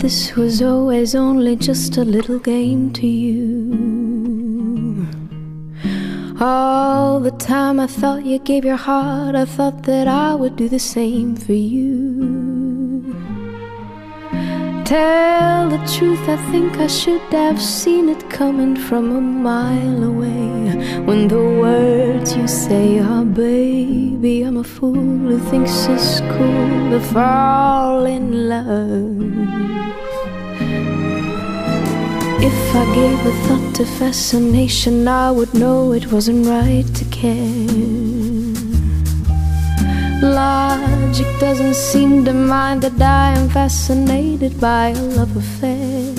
this was always only just a little game to you? All the time I thought you gave your heart, I thought that I would do the same for you. Tell the truth, I think I should have seen it coming from a mile away. When the words you say are, baby, I'm a fool who thinks it's cool to fall in love. If I gave a thought to fascination, I would know it wasn't right to care. Logic doesn't seem to mind that I am fascinated by a love affair.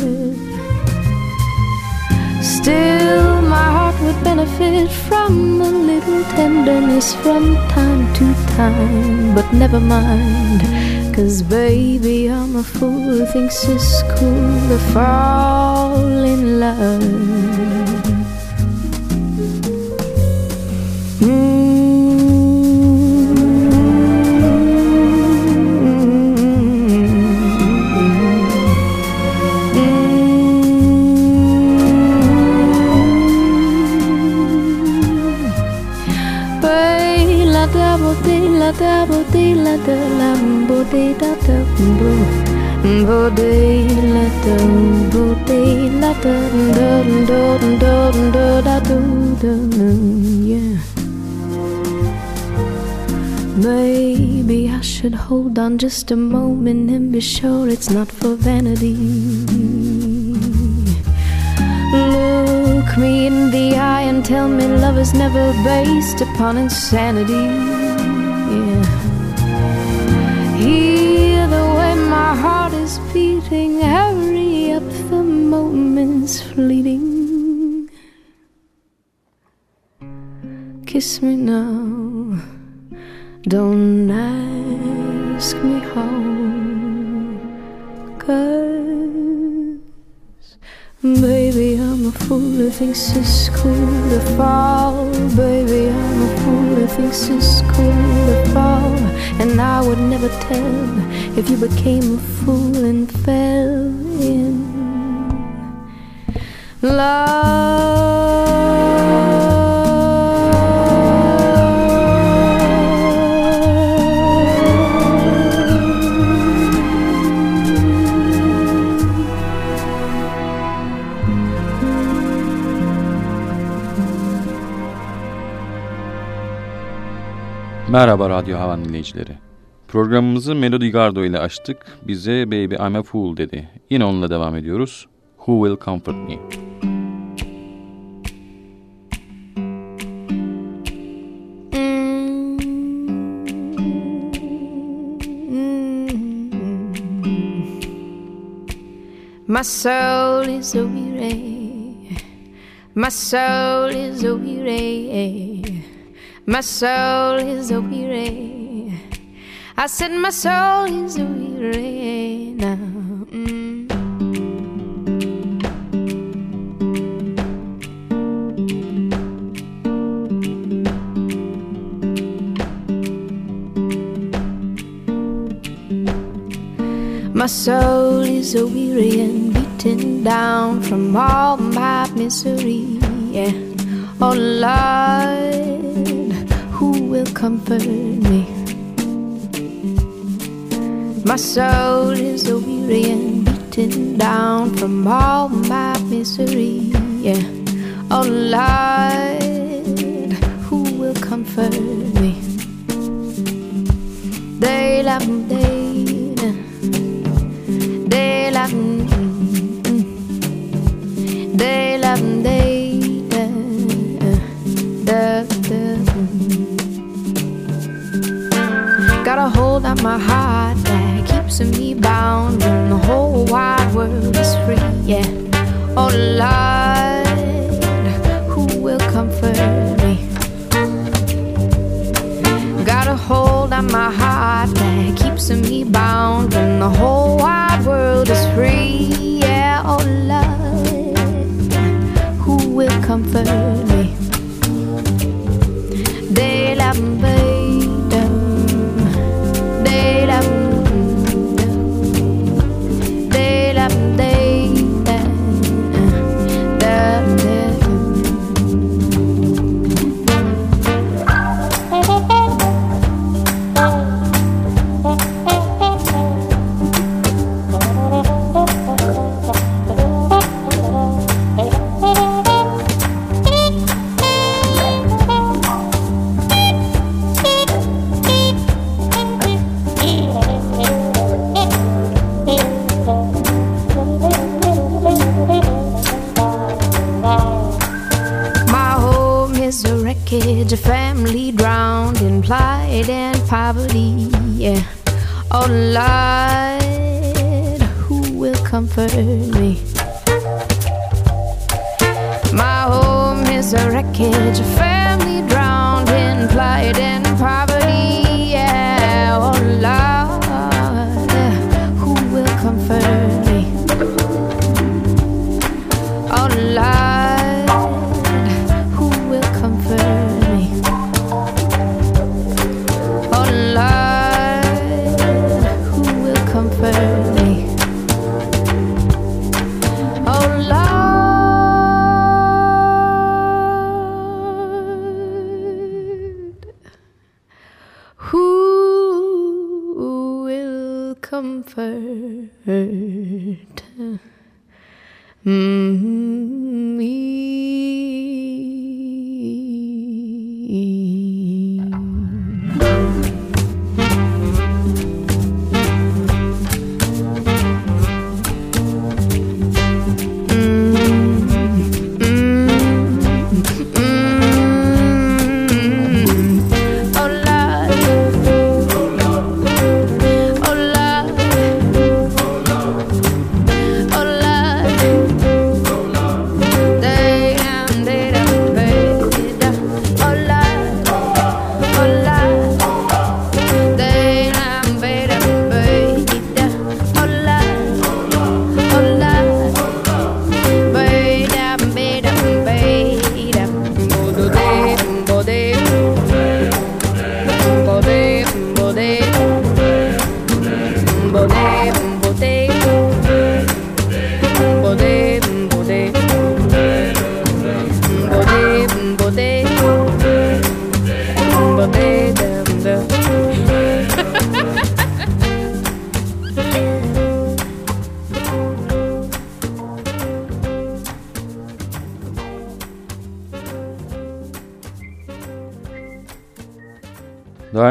Still, my heart would benefit from a little tenderness from time to time. But never mind, cause baby, I'm a fool who thinks it's cool to fall love. La da bo ti la da bo ti la da la bo ti da da bo. De la da da da da da da do da yeah Maybe I should hold on just a moment and be sure it's not for vanity. Look me in the eye and tell me love is never based upon insanity. Kiss me now, don't ask me how. Cause, baby, I'm a fool who thinks it's cool to fall. Baby, I'm a fool who thinks it's cool to fall. And I would never tell if you became a fool and fell in love. Merhaba Radyo Havan dinleyicileri. Programımızı Melody Gardo ile açtık. Bize Baby I'm a Fool dedi. Yine onunla devam ediyoruz. Who Will Comfort Me? My soul is a weary, my soul is a weary. My soul is a weary. I said my soul is weary now. Mm. My soul is a weary and beaten down from all my misery. Yeah. Oh Lord will comfort me? My soul is a weary and beaten down from all my misery. Yeah, oh Lord, who will comfort me? They love they, hold my heart that keeps me bound when the whole wide world is free. Yeah, oh Lord, who will comfort me? Got a hold on my heart that keeps me bound when the whole wide world is free. Yeah, oh Lord, who will comfort me? wreckage, a family drowned in plight and poverty. Yeah. Oh Lord, who will comfort me? My home is a wreckage, a family drowned in plight and poverty. Yeah. Oh Lord. hurt. Mm.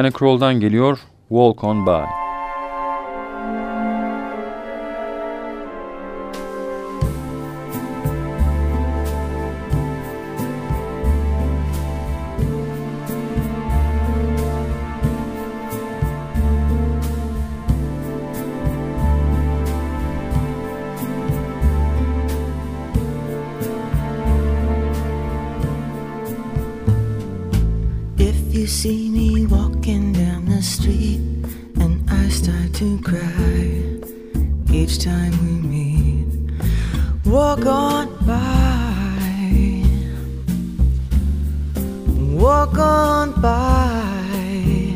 Diana Kroll'dan geliyor Walk On By. You see me walking down the street and I start to cry each time we meet, walk on by, walk on by,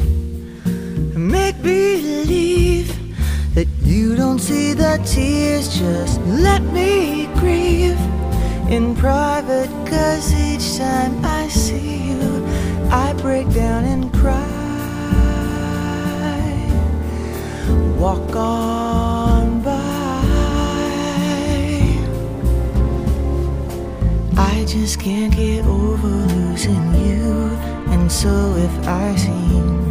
make believe that you don't see the tears, just let me grieve in private, cause each time I see. I break down and cry. Walk on by. I just can't get over losing you. And so if I seem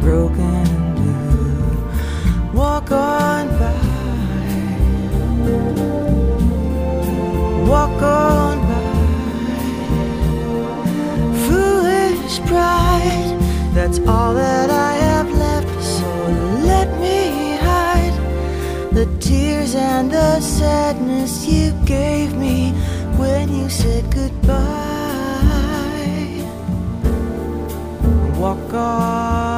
broken and blue, walk on by. Walk that's all that I have left. So let me hide the tears and the sadness you gave me when you said goodbye. Walk on.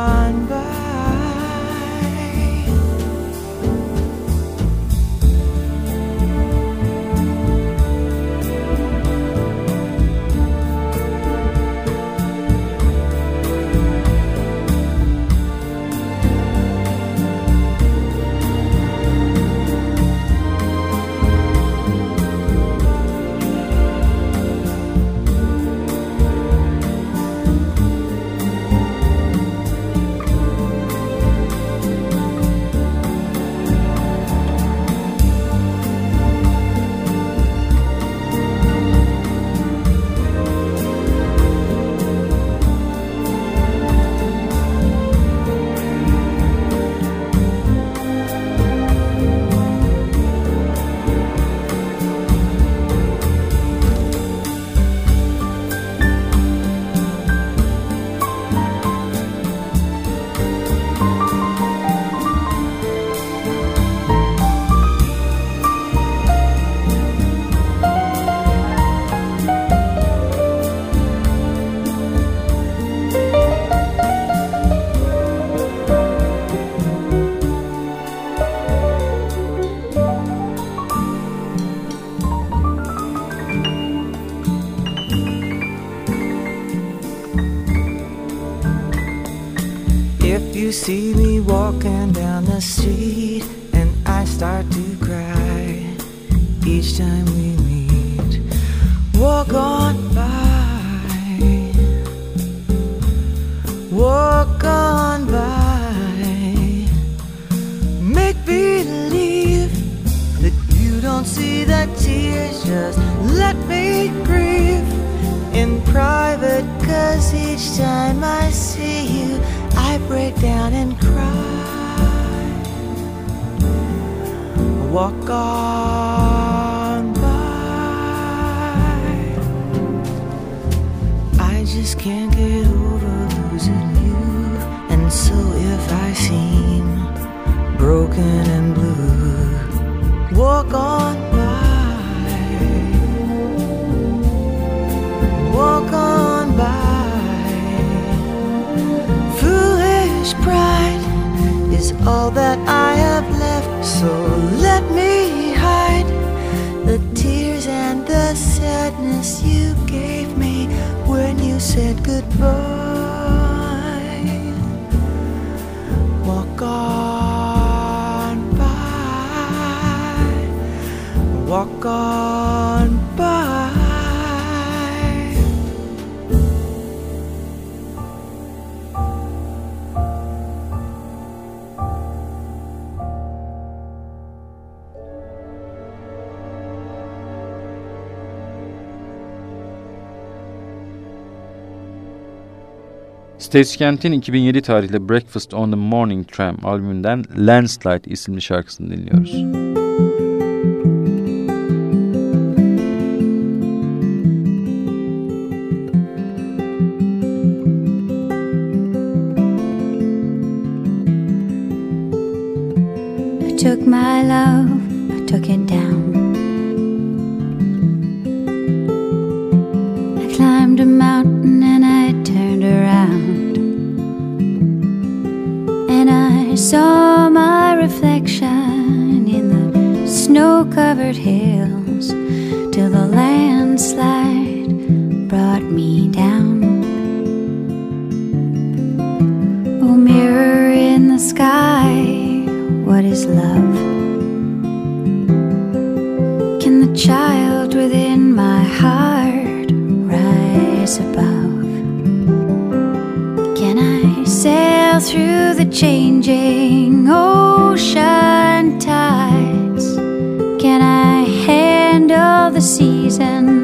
If you see me walking down the street and I start to cry each time we meet, walk on by, walk on by, make believe that you don't see the tears, just let me grieve in private, cause each time I see you, I break down and cry. Walk on by. I just can't get over losing you. And so if I seem broken and blue, walk on all that I have left, so let me hide the tears and the sadness you gave me when you said goodbye. Walk on by, walk on Stacy Kent'in 2007 tarihli Breakfast on the Morning Tram albümünden Landslide isimli şarkısını dinliyoruz. I took my love, I took it down. Sail through the changing ocean tides? Can I handle the seasons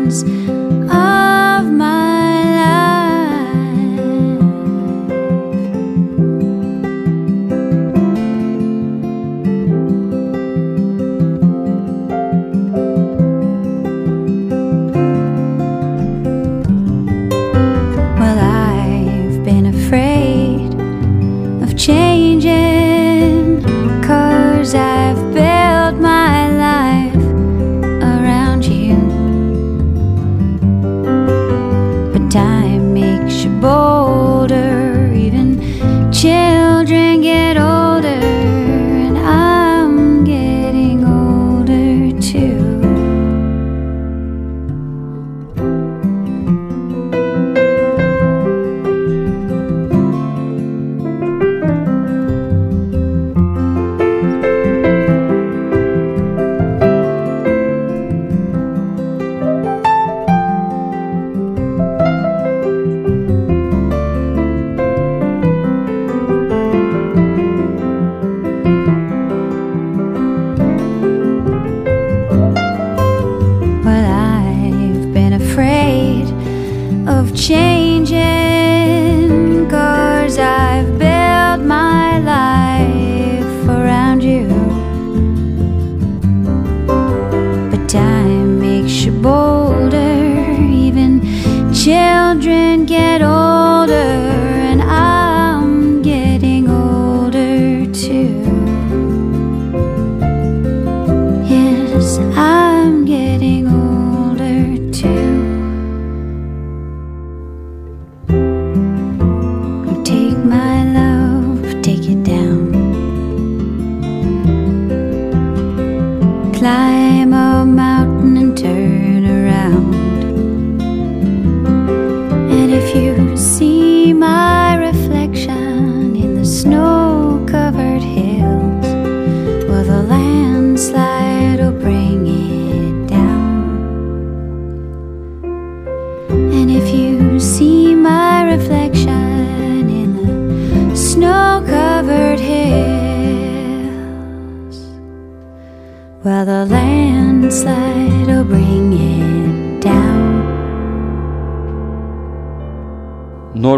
I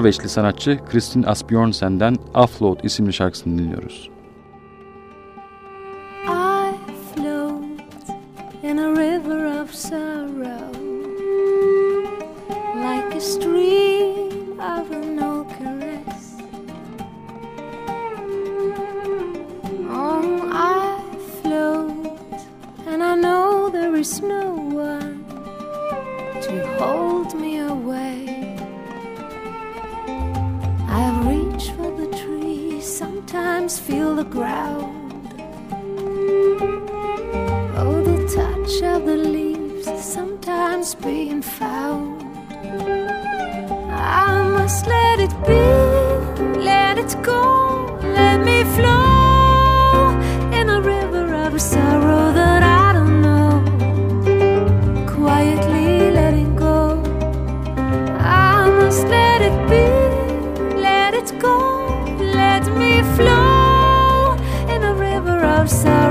Norveçli sanatçı Kristin Asbjornsen'den Offload isimli şarkısını dinliyoruz. yourself.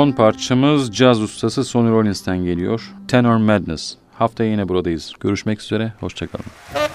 Son parçamız caz ustası Sonny Rollins'ten geliyor. Tenor Madness. Haftaya yine buradayız. Görüşmek üzere. Hoşçakalın.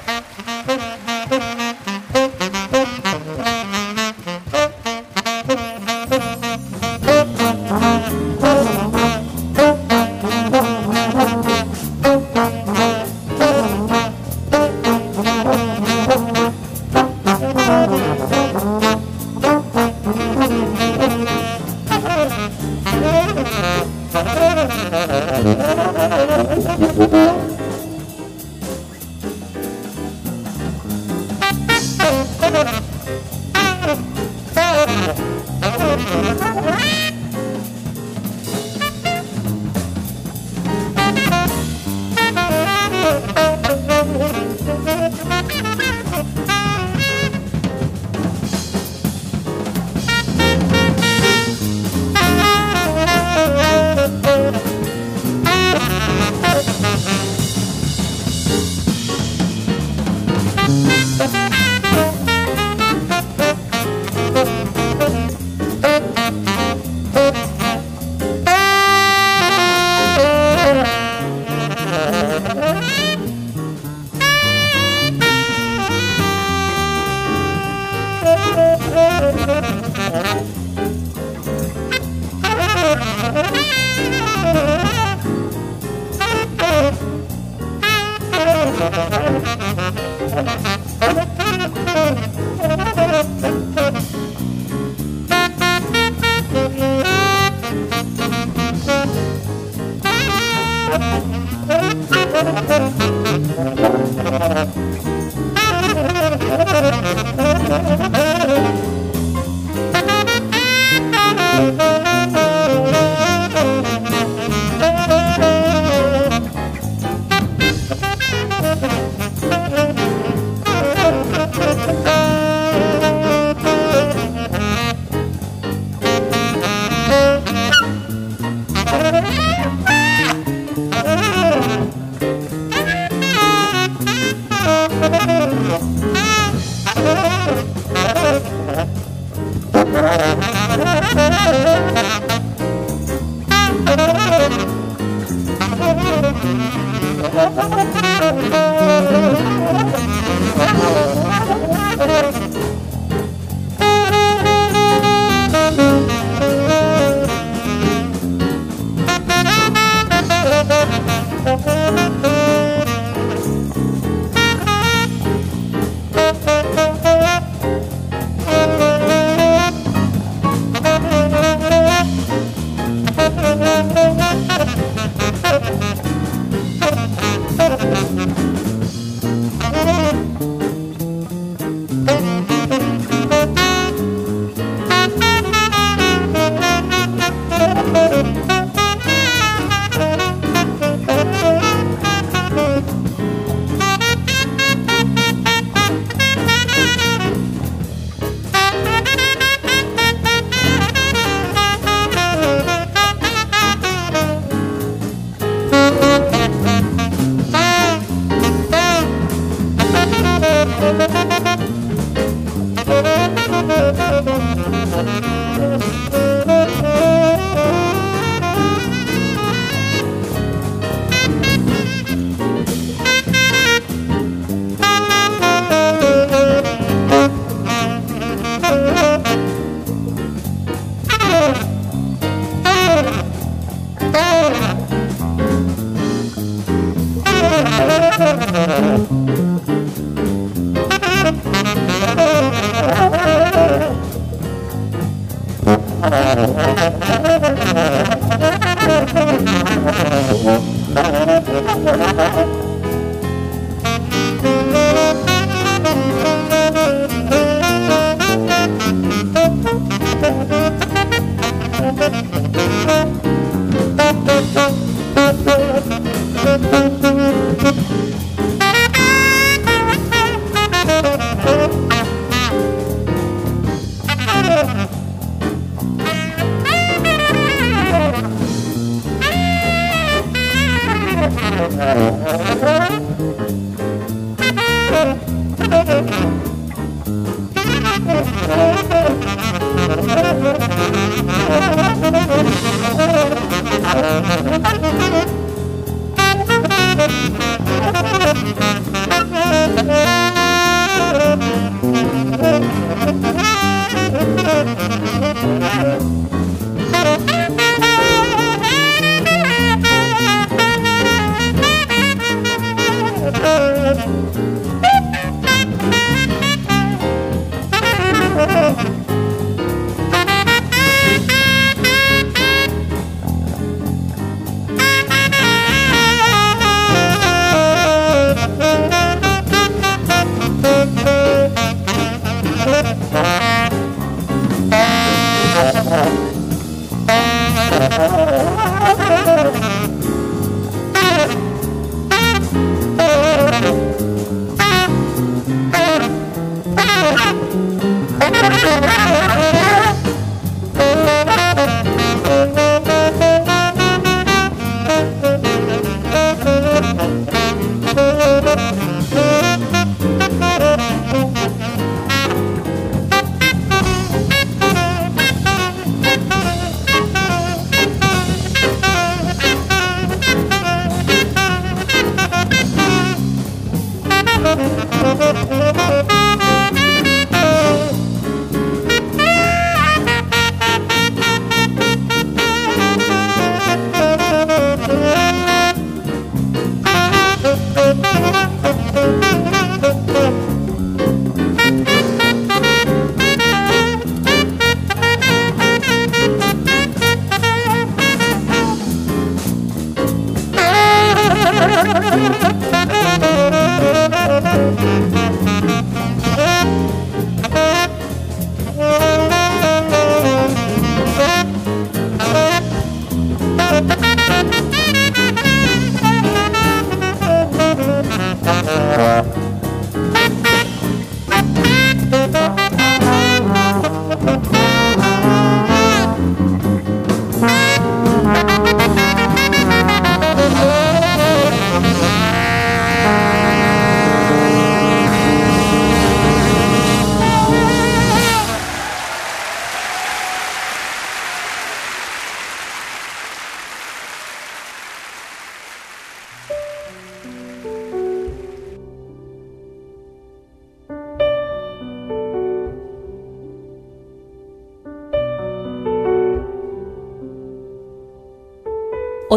Oh,